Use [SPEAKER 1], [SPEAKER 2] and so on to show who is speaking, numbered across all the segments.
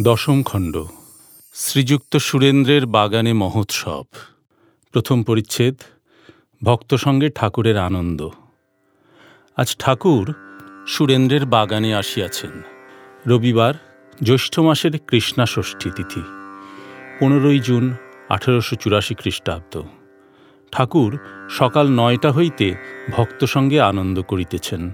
[SPEAKER 1] দশম খণ্ড। শ্রীযুক্ত সুরেন্দ্রের বাগানে মহোৎসব। প্রথম পরিচ্ছেদ, ভক্ত সঙ্গে ঠাকুরের আনন্দ। আজ ঠাকুর সুরেন্দ্রের বাগানে আসিয়াছেন। রবিবার, জ্যৈষ্ঠ মাসের কৃষ্ণা ষষ্ঠী তিথি, পনেরোই জুন আঠেরোশো চুরাশি খ্রিস্টাব্দ। ঠাকুর সকাল নয়টা হইতে ভক্ত সঙ্গে আনন্দ করিতেছেন।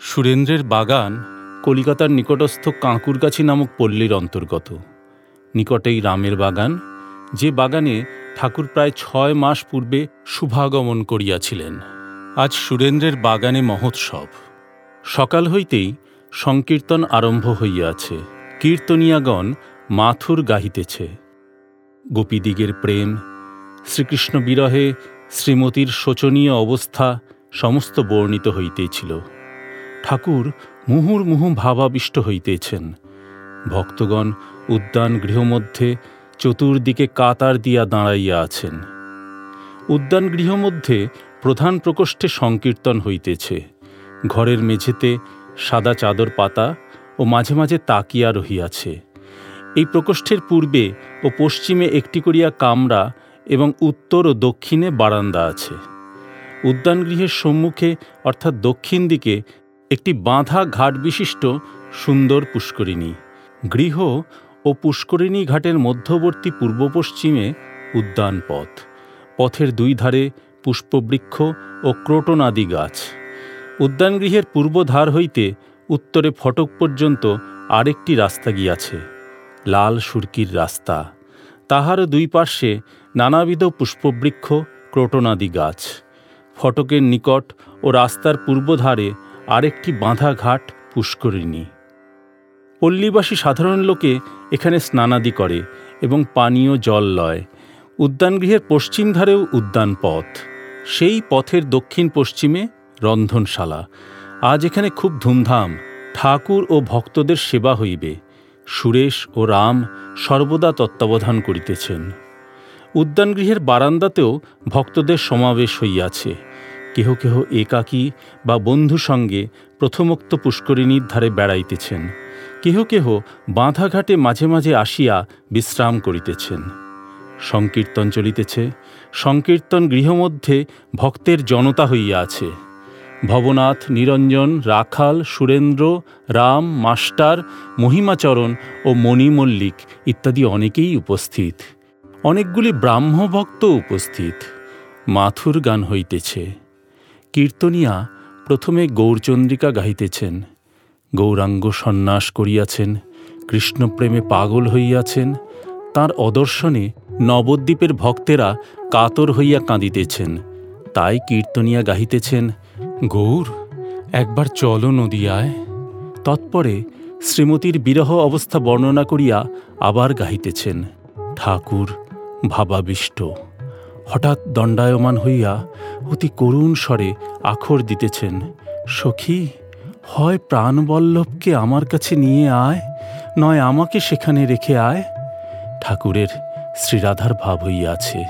[SPEAKER 1] সুরেন্দ্রের বাগান কলিকাতার নিকটস্থ কাঁকুরগাছি নামক পল্লীর অন্তর্গত। নিকটেই রামের বাগান, যে বাগানে ঠাকুর প্রায় ছয় মাস পূর্বে শুভাগমন করিয়াছিলেন। আজ সুরেন্দ্রের বাগানে মহোৎসব। সকাল হইতেই সংকীর্তন আরম্ভ হইয়াছে। কীর্তনিয়াগণ মাথুর গাহিতেছে। গোপীদিগের প্রেম, শ্রীকৃষ্ণ বিরহে শ্রীমতীর শোচনীয় অবস্থা সমস্ত বর্ণিত হইতেছিল। ঠাকুর মুহুর্মুহু ভাবাবিষ্ট হইতেছেন। ভক্তগণ উদ্যান গৃহমধ্যে চতুর্দিকে কাতার দিয়া দাঁড়াইয়া আছেন। উদ্যান গৃহমধ্যে প্রধান প্রকোষ্ঠে সংকীর্তন হইতেছে। ঘরের মেঝেতে সাদা চাদর পাতা ও মাঝে মাঝে তাকিয়া রহিয়াছে। এই প্রকোষ্ঠের পূর্বে ও পশ্চিমে একটি করিয়া কামরা এবং উত্তর ও দক্ষিণে বারান্দা আছে। উদ্যানগৃহের সম্মুখে অর্থাৎ দক্ষিণ দিকে একটি বাঁধা ঘাট বিশিষ্ট সুন্দর পুষ্করিণী। গৃহ ও পুষ্করিণী ঘাটের মধ্যবর্তী পূর্ব পশ্চিমে উদ্যান পথ। পথের দুই ধারে পুষ্পবৃক্ষ ও ক্রোটনাদি গাছ। উদ্যানগৃহের পূর্ব ধার হইতে উত্তরে ফটক পর্যন্ত আরেকটি রাস্তা গিয়াছে, লাল সুরকির রাস্তা। তাহার দুই পার্শ্বে নানাবিধ পুষ্পবৃক্ষ, ক্রোটনাদি গাছ। ফটকের নিকট ও রাস্তার পূর্বধারে আরেকটি বাঁধা ঘাট পুষ্করিণী। পল্লীবাসী সাধারণ লোকে এখানে স্নানাদি করে এবং পানীয় জল লয়। উদ্যানগৃহের পশ্চিম ধারেও উদ্যান পথ। সেই পথের দক্ষিণ পশ্চিমে রন্ধনশালা। আজ এখানে খুব ধুমধাম। ঠাকুর ও ভক্তদের সেবা হইবে। সুরেশ ও রাম সর্বদা তত্ত্বাবধান করিতেছেন। উদ্যানগৃহের বারান্দাতেও ভক্তদের সমাবেশ হইয়াছে। কেহ কেহ একাকী বা বন্ধু সঙ্গে প্রথমোক্ত পুষ্করিণীর ধারে বেড়াইতেছেন। কেহ কেহ বাঁধাঘাটে মাঝে মাঝে আসিয়া বিশ্রাম করিতেছেন। সংকীর্তন চলিতেছে, সংকীর্তন গৃহমধ্যে ভক্তের জনতা হইয়া আছে। ভবনাথ, নিরঞ্জন, রাখাল, সুরেন্দ্র, রাম, মাস্টার, মহিমাচরণ ও মণিমল্লিক ইত্যাদি অনেকেই উপস্থিত। অনেকগুলি ব্রাহ্মভক্ত উপস্থিত। মাথুর গান হইতেছে। কীর্তনিয়া প্রথমে গৌরচন্দ্রিকা গাহিতেছেন। গৌরাঙ্গ সন্ন্যাস করিয়াছেন, কৃষ্ণপ্রেমে পাগল হইয়াছেন, তার অদর্শনে নবদ্বীপের ভক্তেরা কাতর হইয়া কাঁদিতেছেন। তাই কীর্তনিয়া গাহিতেছেন, গৌর, একবার চলো নদিয়ায়। তৎপরে শ্রীমতীর বিরহ অবস্থা বর্ণনা করিয়া আবার গাহিতেছেন, ঠাকুর, ভাবাবিষ্ট। হঠাৎ দণ্ডায়মান হইয়া অতি করুণ স্বরে আখর দিতেছেন, সখী, হয় প্রাণবল্লভকে আমার কাছে নিয়ে আয়, নয় আমাকে সেখানে রেখে আয়। ঠাকুরের শ্রীরাধার ভাব হইয়াছে।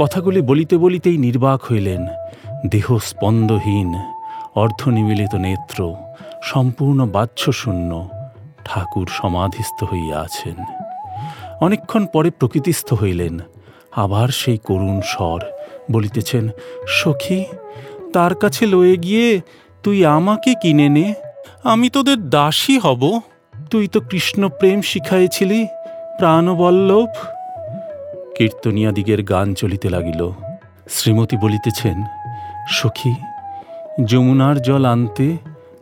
[SPEAKER 1] কথাগুলি বলিতে বলিতেই নির্বাক হইলেন, দেহ স্পন্দহীন অর্ধনিমিলিত নেত্র, সম্পূর্ণ বাহ্যশূন্য, ঠাকুর সমাধিস্থ হইয়া আছেন। অনেকক্ষণ পরে প্রকৃতিস্থ হইলেন, আবার সেই করুণ স্বর বলিতেছেন, সখী, তার কাছে লয়ে গিয়ে তুই আমাকে কিনে নে, আমি তোদের দাসী হব। তুই তো কৃষ্ণ প্রেম শিখাইছিলি, প্রাণবল্লভ। কীর্তনিয়াদিগের গান চলিতে লাগিল। শ্রীমতী বলিতেছেন, সখী, যমুনার জল আনতে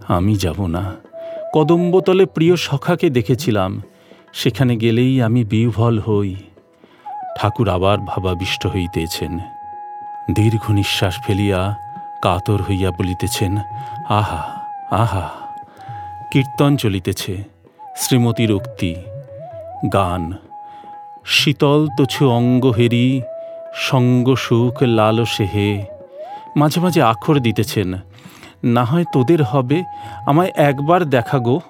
[SPEAKER 1] আমি যাব না। কদম্বতলে প্রিয় সখাকে দেখেছিলাম, সেখানে গেলেই আমি বিহ্বল হই। ঠাকুর আবার ভাবাবিষ্ট হইতেছেন। দীর্ঘ নিঃশ্বাস ফেলিয়া কাতর হইয়া বলিতেছেন, আহা আহা, কীর্তন চলিতেছে শ্রীমতীর উক্তি গান। শীতল তছু অঙ্গ হেরি, সঙ্গ সুখ লালসে হে। মাঝে মাঝে আখর দিতেছেন, না হয় তোদের হবে, আমায় একবার দেখা গো।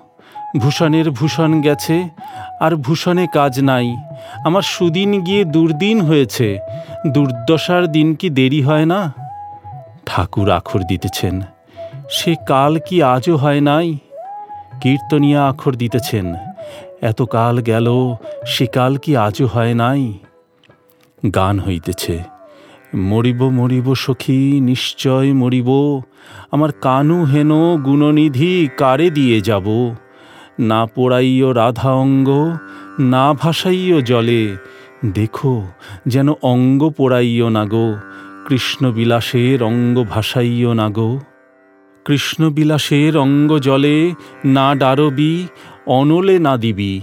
[SPEAKER 1] ভূষণের ভূষণ গেছে, আর ভূষণে কাজ নাই। আমার সুদিন গিয়ে দুর্দিন হয়েছে দুর্দশার দিন কি দেরি হয় না? ঠাকুর আখর দিতেছেন। সে কাল কি আজও হয় নাই? কীর্তনিয়া আখর দিতেছেন। এত কাল গেল, সে কাল কি আজও হয় নাই? গান হইতেছে। মরিব মরিব সখী, নিশ্চয় মরিব। আমার কানু হেন গুণনিধি কারে দিয়ে যাব? না পোড়াইও রাধা অঙ্গ না ভাসাইও জলে। দেখো যেন অঙ্গ পোড়াইও না গো কৃষ্ণবিলাসের অঙ্গ ভাসাইও না গো। কৃষ্ণবিলাসের অঙ্গ জলে না ডারবি, অনলে না দিবি।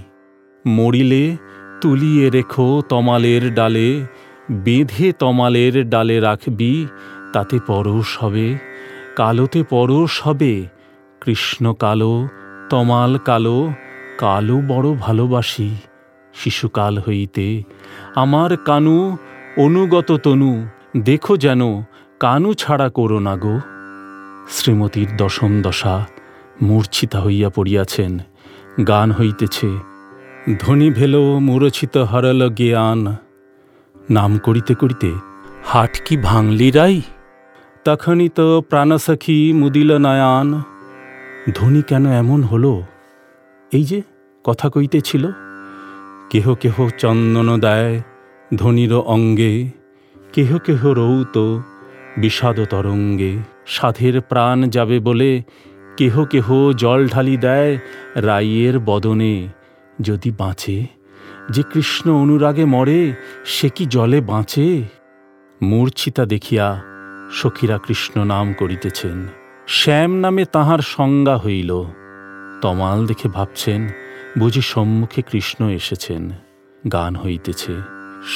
[SPEAKER 1] মরিলে তুলিয়ে রেখো তমালের ডালে, বেঁধে তমালের ডালে রাখবি, তাতে পরশ হবে, কালোতে পরশ হবে। কৃষ্ণ কালো, তমাল কালো কালো বড় ভালোবাসি। শিশুকাল হইতে আমার কানু অনুগত তনু, দেখো যেন কানু ছাড়া করো না গো। শ্রীমতীর দশম দশা মূর্ছিতা হইয়া পড়িয়াছেন, গান হইতেছে, ধ্বনি ভেল মূরছিত হরল জ্ঞান। নাম করিতে করিতে হাট কি ভাঙলি রাই? তখনই তো প্রাণসখী মুদিল নয়ান। ধ্বনি কেন এমন হলো? এই যে কথা কইতেছিল। কেহ কেহ চন্দন দেয় ধ্বনির অঙ্গে, কেহ কেহ রৌত বিষাদ তরঙ্গে। সাধের প্রাণ যাবে বলে কেহ কেহ জল ঢালি দেয় রাইয়ের বদনে। যদি বাঁচে, যে কৃষ্ণ অনুরাগে মরে, সে কি জলে বাঁচে? মূর্ছিতা দেখিয়া সখীরা কৃষ্ণ নাম করিতেছেন। শ্যাম নামে তাহার সংজ্ঞা হইল। তমাল দেখে ভাবছেন বুঝি সম্মুখে কৃষ্ণ এসেছেন, গান হইতেছে।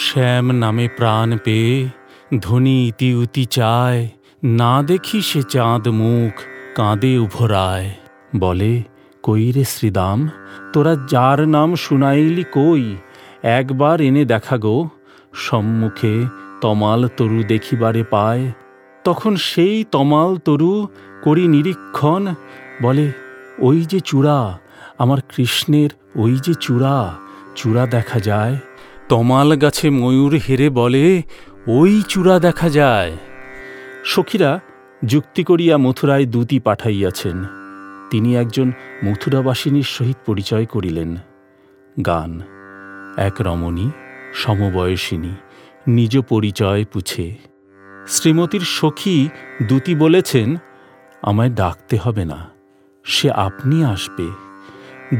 [SPEAKER 1] শ্যাম নামে প্রাণ পেয়ে ধনী ইতি উতি চায়, না দেখি সে চাঁদ মুখ কাঁদে উভরায়। বলে, কই রে শ্রীদাম, তোরা যার নাম শুনাইলি কই? একবার এনে দেখা গো, সম্মুখে তমাল তরু দেখিবারে পায়। তখন সেই তমাল তরু করি নিরীক্ষণ, বলে, ওই যে চূড়া আমার কৃষ্ণের ওই যে চূড়া চূড়া দেখা যায়। তমাল গাছে ময়ূর হেরে বলে, ওই চূড়া দেখা যায়। সখীরা যুক্তি করিয়া মথুরায় দূতি পাঠাইয়াছেন। তিনি একজন মথুরাবাসিনীর সহিত পরিচয় করিলেন। গান। এক রমণী, সমবয়সিনী, নিজ পরিচয় পুছে। শ্রীমতীর সখী দূতি বলেছেন, আমায় ডাকতে হবে না, সে আপনি আসবে।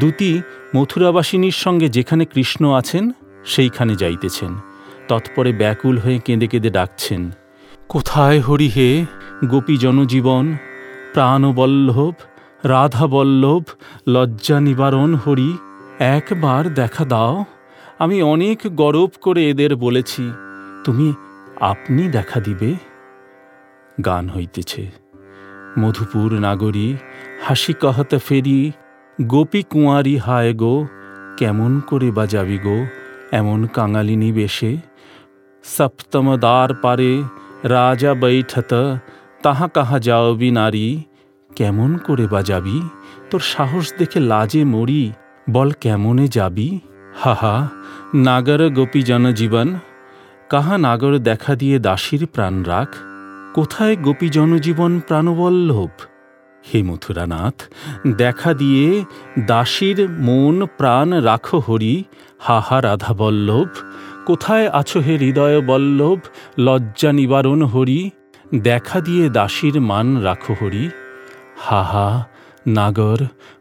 [SPEAKER 1] দূতি মথুরাবাসিনীর সঙ্গে যেখানে কৃষ্ণ আছেন, সেইখানে যাইতেছেন। তৎপরে ব্যাকুল হয়ে কেঁদে কেঁদে ডাকছেন, কোথায় হরি হে? গোপী জনজীবন, প্রাণবল্লভ, রাধাবল্লভ, লজ্জা নিবারণ হরি, একবার দেখা দাও। আমি অনেক গরব করে এদের বলেছি, তুমি আপনি দেখা দিবে? গান হইতেছে। মধুপুর নাগরী হাসি কহতে ফেরি গোপী কুঁয়ারি হায় গো, কেমন করে বা যাবি গো এমন কাঙালিনী বেশে সপ্তম দ্বার পারে রাজা বৈঠত, তাহা কাহা যাওবি নারী? কেমন করে বা যাবি তোর সাহস দেখে লাজে মরি, বল কেমনে যাবি? হাহা, নাগর গোপী জনজীবন, কাহা নাগর দেখা দিয়ে দাসীর প্রাণ রাখ? কোথায় গোপী জনজীবন প্রাণবল্লভ? হে মথুরানাথ দেখা দিয়ে দাসীর মন প্রাণ রাখো হরি হাহা রাধা বল্লভ, কোথায় আছো হে হৃদয় বল্লভ, লজ্জা নিবারণ হরি, দেখা দিয়ে দাসীর মান রাখো হরি হাহা নাগর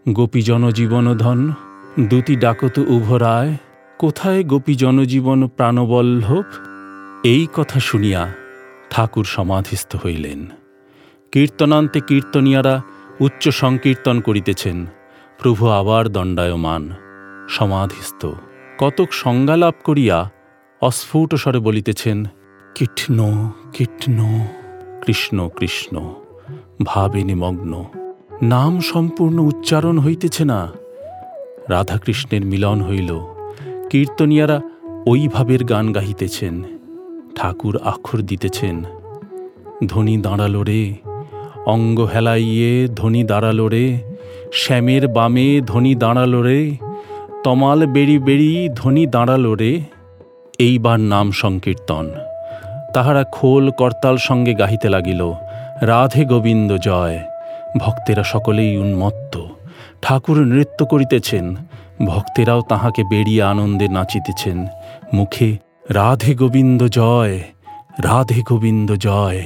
[SPEAKER 1] গোপী জনজীবন ধন দুটি ডাকত উভরায়, কোথায় গোপী জনজীবন প্রাণবল্লভ এই কথা শুনিয়া ঠাকুর সমাধিস্থ হইলেন। কীর্তনান্তে কীর্তনিয়ারা উচ্চ সংকীর্তন করিতেছেন। প্রভু আবার দণ্ডায়মান। সমাধিস্থ। কতক সংজ্ঞালাভ করিয়া অস্ফুট স্বরে বলিতেছেন কীর্ণ কীর্ণ কৃষ্ণ কৃষ্ণ, ভাবে নিমগ্ন। নাম সম্পূর্ণ উচ্চারণ হইতেছে না। রাধাকৃষ্ণের মিলন হইল। কীর্তনিয়ারা ওই ভাবের গান গাহিতেছেন। ঠাকুর আক্ষর দিতেছেন। ধ্বনি দাঁড়াল রে অঙ্গ হেলাইয়ে ধ্বনি দাঁড়াল রে, শ্যামের বামে ধ্বনি দাঁড়াল রে, তমাল বেড়ি বেড়ি ধ্বনি দাঁড়াল রে। এইবার নাম সংকীর্তন। তাহারা খোল করতাল সঙ্গে গাহিতে লাগিল, রাধে গোবিন্দ জয়। ভক্তেরা সকলেই উন্মত্ত, ঠাকুর নৃত্য করিতেছেন, ভক্তেরাও তাহাকে বেড়িয়ে আনন্দে নাচিতেছেন। মুখে, রাধে গোবিন্দ জয়, রাধে গোবিন্দ জয়।